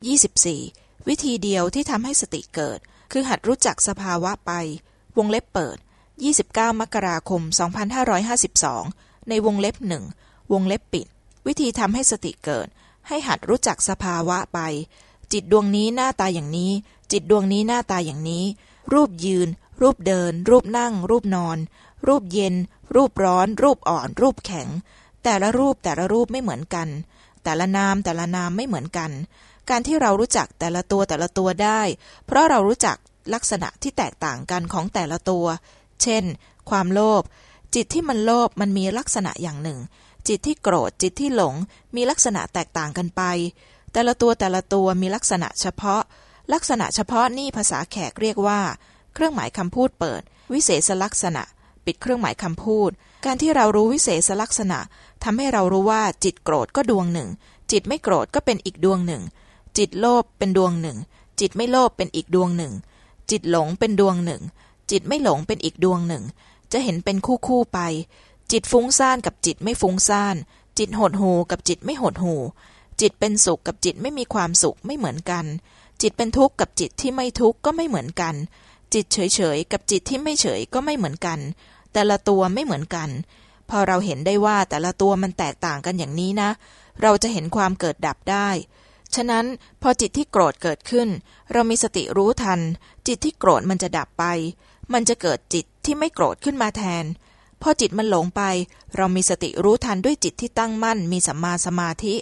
24. วิธีเดียวที่ทำให้สติเกิด คือหัดรู้จักสภาวะไป วงเล็บเปิด 29 มกราคม 2552 ในวงเล็บหนึ่งวงเล็บปิด วิธีทำให้สติเกิด ให้หัดรู้จักสภาวะไป จิตดวงนี้หน้าตาอย่างนี้ จิตดวงนี้หน้าตาอย่างนี้ รูปยืน รูปเดิน รูปนั่ง รูปนอน รูปเย็น รูปร้อน รูปอ่อน รูปแข็ง แต่ละรูปแต่ละรูปไม่เหมือนกัน แต่ละนามแต่ละนามไม่เหมือนกัน การที่เรารู้จักแต่ละตัวแต่ละตัวได้ เพราะเรารู้จักลักษณะที่แตกต่างกันของแต่ละตัว เช่น ความโลภ จิตที่มันโลภมันมีลักษณะอย่างหนึ่ง จิตที่โกรธ จิตที่หลง มีลักษณะแตกต่างกันไป แต่ละตัวแต่ละตัวมีลักษณะเฉพาะ ลักษณะเฉพาะนี่ภาษาแขกเรียกว่า เครื่องหมายคำพูดเปิด วิเศษลักษณะ ปิดเครื่องหมายคำพูด การที่เรารู้วิเศษลักษณะทำให้เรารู้ว่าจิตโกรธก็ดวงหนึ่ง จิตไม่โกรธก็เป็นอีกดวงหนึ่ง จิตโลภเป็นดวงหนึ่ง จิตไม่โลภเป็นอีกดวงหนึ่ง จิตหลงเป็นดวงหนึ่ง จิตไม่หลงเป็นอีกดวงหนึ่ง จะเห็นเป็นคู่คู่ไป จิตฟุ้งซ่านกับจิตไม่ฟุ้งซ่าน จิตหดหูกับจิตไม่หดหูจิตเป็นสุขกับจิตไม่มีความสุขไม่เหมือนกัน จิตเป็นทุกข์กับจิตที่ไม่ทุกข์ก็ไม่เหมือนกัน จิตเฉยเฉยกับจิตที่ไม่เฉยก็ไม่เหมือนกัน แต่ละตัวไม่เหมือนกัน พอเราเห็นได้ว่าแต่ละตัวมันแตกต่างกันอย่างนี้นะ เราจะเห็นความเกิดดับได้ ฉะนั้นพอจิตที่โกรธเกิดขึ้น เรามีสติรู้ทัน จิตที่โกรธมันจะดับไป มันจะเกิดจิตที่ไม่โกรธขึ้นมาแทน พอจิตมันหลงไป เรามีสติรู้ทันด้วยจิตที่ตั้งมั่น มีสัมมาสมาธิ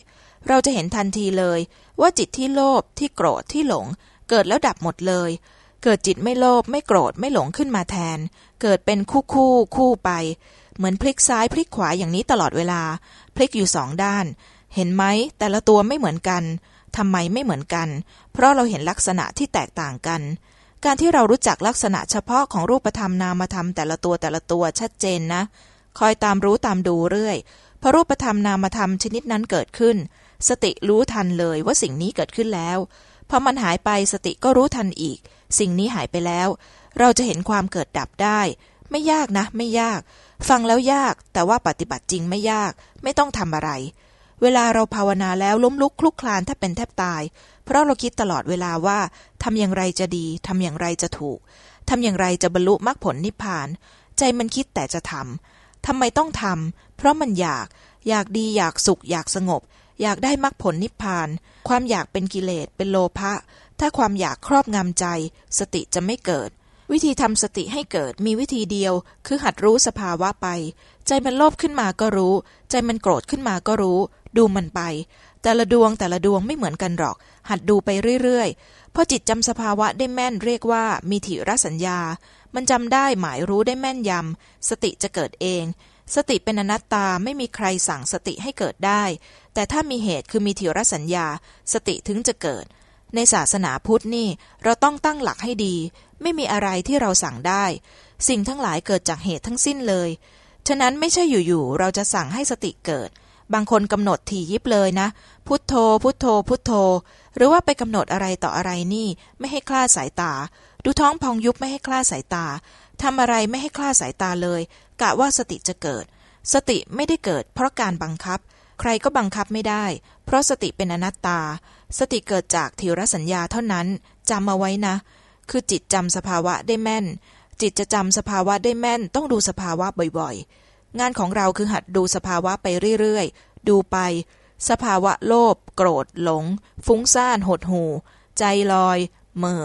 เราจะเห็นทันทีเลย ว่าจิตที่โลภที่โกรธที่หลง เกิดแล้วดับหมดเลย เกิดจิตไม่โลภไม่โกรธไม่หลงขึ้นมาแทน เกิดเป็นคู่คู่คู่ไป เหมือนพลิกซ้ายพลิกขวาอย่างนี้ตลอดเวลา พลิกอยู่สองด้าน เห็นไหมแต่ละตัวไม่เหมือนกัน ทำไมไม่เหมือนกัน เพราะเราเห็นลักษณะที่แตกต่างกัน การที่เรารู้จักลักษณะเฉพาะของรูปธรรมนามธรรมแต่ละตัวแต่ละตัวชัดเจนนะ คอยตามรู้ตามดูเรื่อยพอรูปธรรมนามธรรมชนิดนั้นเกิดขึ้น สติรู้ทันเลยว่าสิ่งนี้เกิดขึ้นแล้วพอมันหายไปสติก็รู้ทันอีก สิ่งนี้หายไปแล้ว เราจะเห็นความเกิดดับได้ ไม่ยากนะ ไม่ยาก ฟังแล้วยาก แต่ว่าปฏิบัติจริงไม่ยาก ไม่ต้องทำอะไร เวลาเราภาวนาแล้วล้มลุกคลุกคลานแทบเป็นแทบตาย เพราะเราคิดตลอดเวลาว่าทำอย่างไรจะดีทำอย่างไรจะถูกทำอย่างไรจะบรรลุมรรคผลนิพพาน ใจมันคิดแต่จะทำทำไมต้องทำเพราะมันอยาก อยากดีอยากสุข อยากสงบ อยากได้มรรคผลนิพพาน ความอยากเป็นกิเลสเป็นโลภะถ้าความอยากครอบงำใจ สติจะไม่เกิด วิธีทำสติให้เกิดมีวิธีเดียว คือหัดรู้สภาวะไป ใจมันโลภขึ้นมาก็รู้ ใจมันโกรธขึ้นมาก็รู้ ดูมันไป แต่ละดวงแต่ละดวงไม่เหมือนกันหรอก หัดดูไปเรื่อยๆพอจิตจำสภาวะได้แม่นเรียกว่ามีถิรสัญญา มันจำได้หมายรู้ได้แม่นยำสติจะเกิดเอง สติเป็นอนัตตาไม่มีใครสั่งสติให้เกิดได้ แต่ถ้ามีเหตุคือมีถิรสัญญา สติถึงจะเกิด ในศาสนาพุทธนี่เราต้องตั้งหลักให้ดี ไม่มีอะไรที่เราสั่งได้ สิ่งทั้งหลายเกิดจากเหตุทั้งสิ้นเลยฉะนั้นไม่ใช่อยู่ๆเราจะสั่งให้สติเกิด บางคนกำหนดถี่ยิบเลยนะ พุทโธ พุทโธ พุทโธ หรือว่าไปกำหนดอะไรต่ออะไรนี่ ไม่ให้คลาดสายตา ดูท้องพองยุบไม่ให้คลาดสายตาทำอะไรไม่ให้คลาดสายตาเลย กะว่าสติจะเกิด สติไม่ได้เกิด เพราะการบังคับ ใครก็บังคับไม่ได้ เพราะสติเป็นอนัตตา สติเกิดจากทิรสัญญาเท่านั้นจำเอาไว้นะ คือจิตจำสภาวะได้แม่น จิตจะจำสภาวะได้แม่น ต้องดูสภาวะบ่อยๆ งานของเราคือหัดดูสภาวะไปเรื่อยๆ ดูไป สภาวะโลภโกรธหลง ฟุ้งซ่านหดหูใจลอยเมอ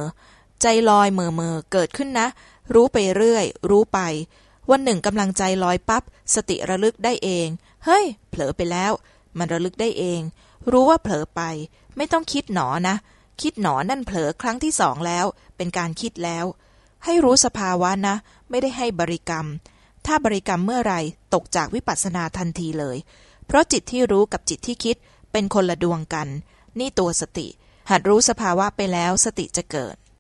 ใจลอยเมอเมอเกิดขึ้นนะ รู้ไปเรื่อย รู้ไป วันหนึ่งกำลังใจลอยปับ๊บสติระลึกได้เอง เฮ้ย เผลอไปแล้ว มันระลึกได้เอง รู้ว่าเผลอไป ไม่ต้องคิดหนอนะ คิดหนอนั่นเผลอครั้งที่สองแล้ว เป็นการคิดแล้ว ให้รู้สภาวะนะ ไม่ได้ให้บริกรรม ถ้าบริกรรมเมื่อไรตกจากวิปัสสนาทันทีเลย เพราะจิตที่รู้กับจิตที่คิดเป็นคนละดวงกัน นี่ตัวสติ หัดรู้สภาวะไปแล้วสติจะเกิด